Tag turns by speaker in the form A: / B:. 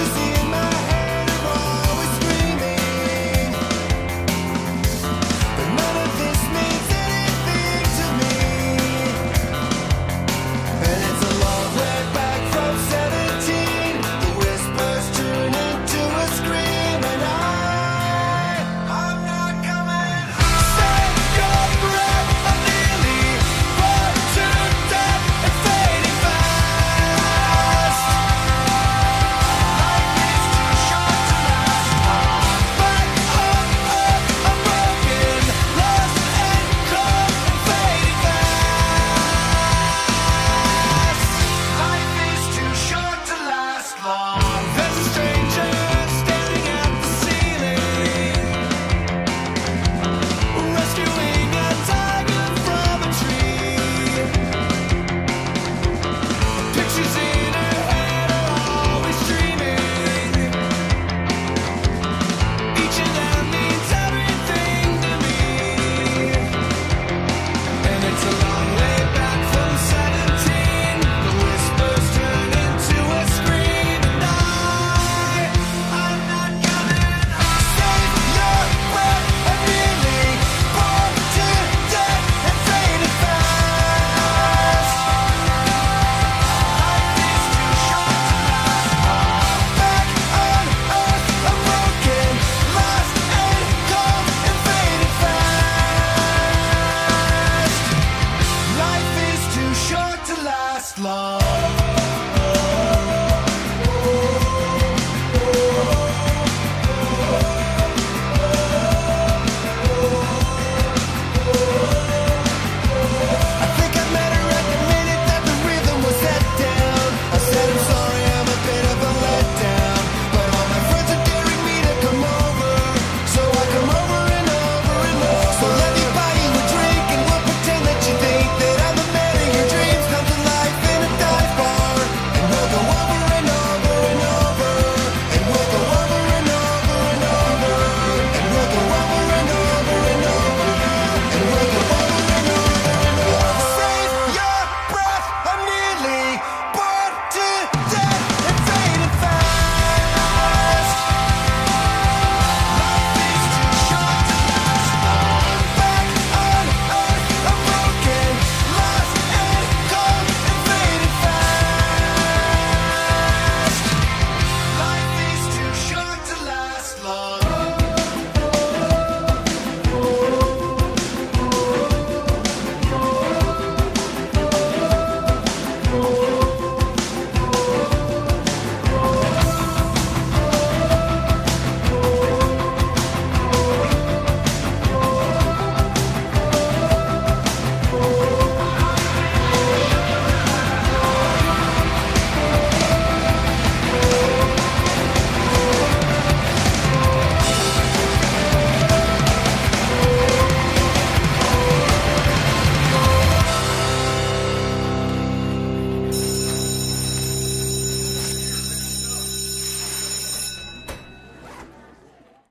A: is the last long.